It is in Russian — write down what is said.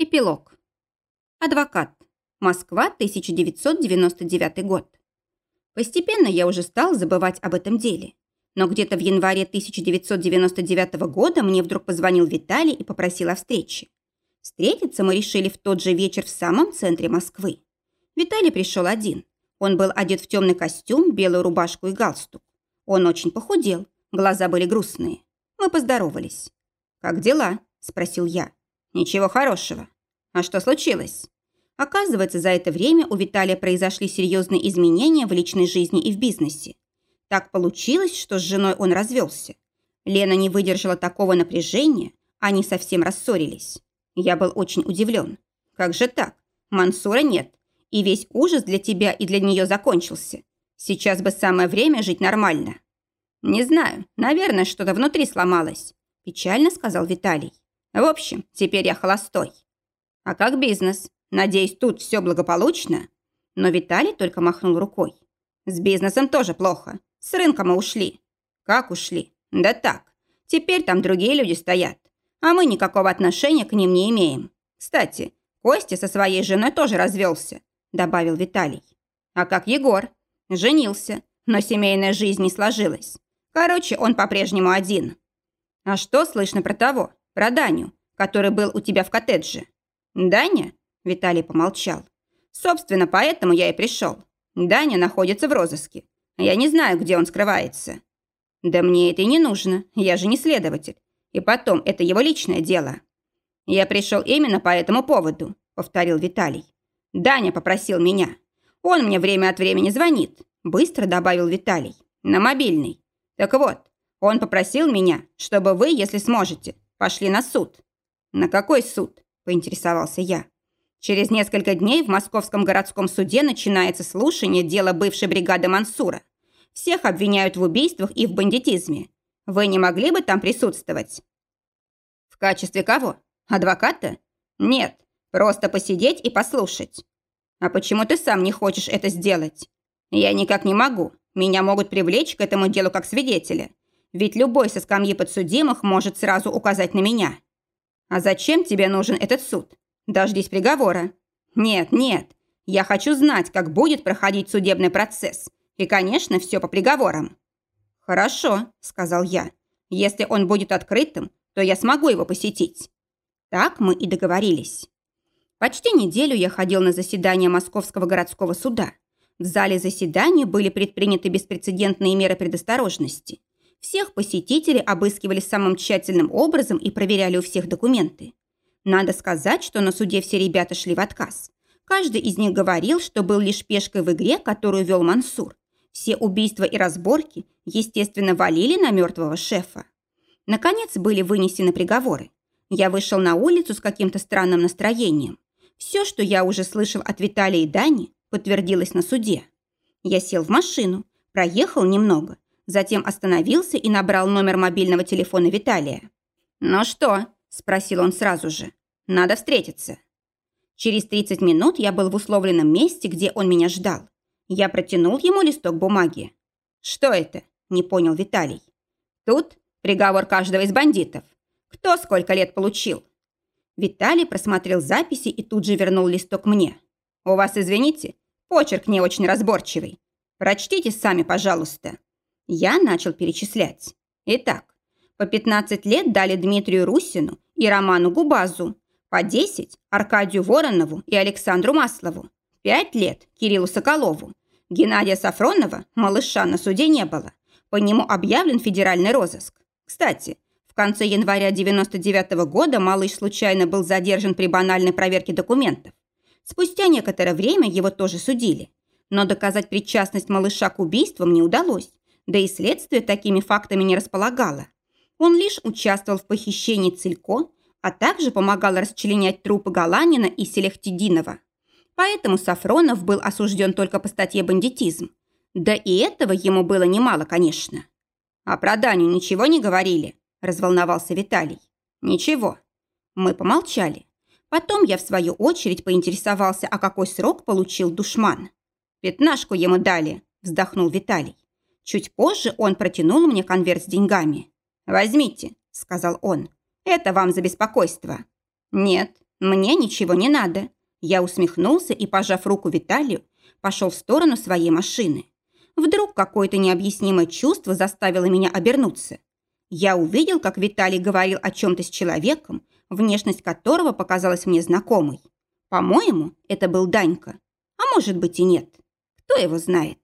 Эпилог. Адвокат. Москва, 1999 год. Постепенно я уже стал забывать об этом деле. Но где-то в январе 1999 года мне вдруг позвонил Виталий и попросил о встрече. Встретиться мы решили в тот же вечер в самом центре Москвы. Виталий пришел один. Он был одет в темный костюм, белую рубашку и галстук. Он очень похудел, глаза были грустные. Мы поздоровались. «Как дела?» – спросил я. Ничего хорошего. А что случилось? Оказывается, за это время у Виталия произошли серьезные изменения в личной жизни и в бизнесе. Так получилось, что с женой он развелся. Лена не выдержала такого напряжения, они совсем рассорились. Я был очень удивлен. Как же так? Мансура нет. И весь ужас для тебя и для нее закончился. Сейчас бы самое время жить нормально. Не знаю, наверное, что-то внутри сломалось. Печально сказал Виталий. В общем, теперь я холостой. А как бизнес? Надеюсь, тут все благополучно? Но Виталий только махнул рукой. С бизнесом тоже плохо. С рынка мы ушли. Как ушли? Да так. Теперь там другие люди стоят. А мы никакого отношения к ним не имеем. Кстати, Костя со своей женой тоже развелся, добавил Виталий. А как Егор? Женился, но семейная жизнь не сложилась. Короче, он по-прежнему один. А что слышно про того? Про Даню, который был у тебя в коттедже. Даня? Виталий помолчал. Собственно, поэтому я и пришел. Даня находится в розыске. Я не знаю, где он скрывается. Да мне это и не нужно. Я же не следователь. И потом, это его личное дело. Я пришел именно по этому поводу, повторил Виталий. Даня попросил меня. Он мне время от времени звонит, быстро добавил Виталий. На мобильный. Так вот, он попросил меня, чтобы вы, если сможете, Пошли на суд». «На какой суд?» – поинтересовался я. «Через несколько дней в Московском городском суде начинается слушание дела бывшей бригады Мансура. Всех обвиняют в убийствах и в бандитизме. Вы не могли бы там присутствовать?» «В качестве кого? Адвоката?» «Нет, просто посидеть и послушать». «А почему ты сам не хочешь это сделать?» «Я никак не могу. Меня могут привлечь к этому делу как свидетеля. Ведь любой со скамьи подсудимых может сразу указать на меня. А зачем тебе нужен этот суд? Дождись приговора. Нет, нет. Я хочу знать, как будет проходить судебный процесс. И, конечно, все по приговорам. Хорошо, сказал я. Если он будет открытым, то я смогу его посетить. Так мы и договорились. Почти неделю я ходил на заседание Московского городского суда. В зале заседаний были предприняты беспрецедентные меры предосторожности. Всех посетителей обыскивали самым тщательным образом и проверяли у всех документы. Надо сказать, что на суде все ребята шли в отказ. Каждый из них говорил, что был лишь пешкой в игре, которую вел Мансур. Все убийства и разборки, естественно, валили на мертвого шефа. Наконец были вынесены приговоры. Я вышел на улицу с каким-то странным настроением. Все, что я уже слышал от Виталия и Дани, подтвердилось на суде. Я сел в машину, проехал немного Затем остановился и набрал номер мобильного телефона Виталия. «Ну что?» – спросил он сразу же. «Надо встретиться». Через 30 минут я был в условленном месте, где он меня ждал. Я протянул ему листок бумаги. «Что это?» – не понял Виталий. «Тут приговор каждого из бандитов. Кто сколько лет получил?» Виталий просмотрел записи и тут же вернул листок мне. «У вас, извините, почерк не очень разборчивый. Прочтите сами, пожалуйста». Я начал перечислять. Итак, по 15 лет дали Дмитрию Русину и Роману Губазу, по 10 – Аркадию Воронову и Александру Маслову, 5 лет – Кириллу Соколову. Геннадия Сафронова, малыша, на суде не было. По нему объявлен федеральный розыск. Кстати, в конце января 99 -го года малыш случайно был задержан при банальной проверке документов. Спустя некоторое время его тоже судили. Но доказать причастность малыша к убийствам не удалось да и следствие такими фактами не располагало. Он лишь участвовал в похищении Цилько, а также помогал расчленять трупы Галанина и Селехтидинова. Поэтому Сафронов был осужден только по статье «Бандитизм». Да и этого ему было немало, конечно. «А про Даню ничего не говорили?» – разволновался Виталий. «Ничего». Мы помолчали. Потом я, в свою очередь, поинтересовался, а какой срок получил душман. «Пятнашку ему дали», – вздохнул Виталий. Чуть позже он протянул мне конверт с деньгами. «Возьмите», – сказал он. «Это вам за беспокойство». «Нет, Мне ничего не надо. Я усмехнулся и, пожав руку Виталию, пошел в сторону своей машины. Вдруг какое-то необъяснимое чувство заставило меня обернуться. Я увидел, как Виталий говорил о чем-то с человеком, внешность которого показалась мне знакомой. По-моему, это был Данька. А может быть и нет. Кто его знает?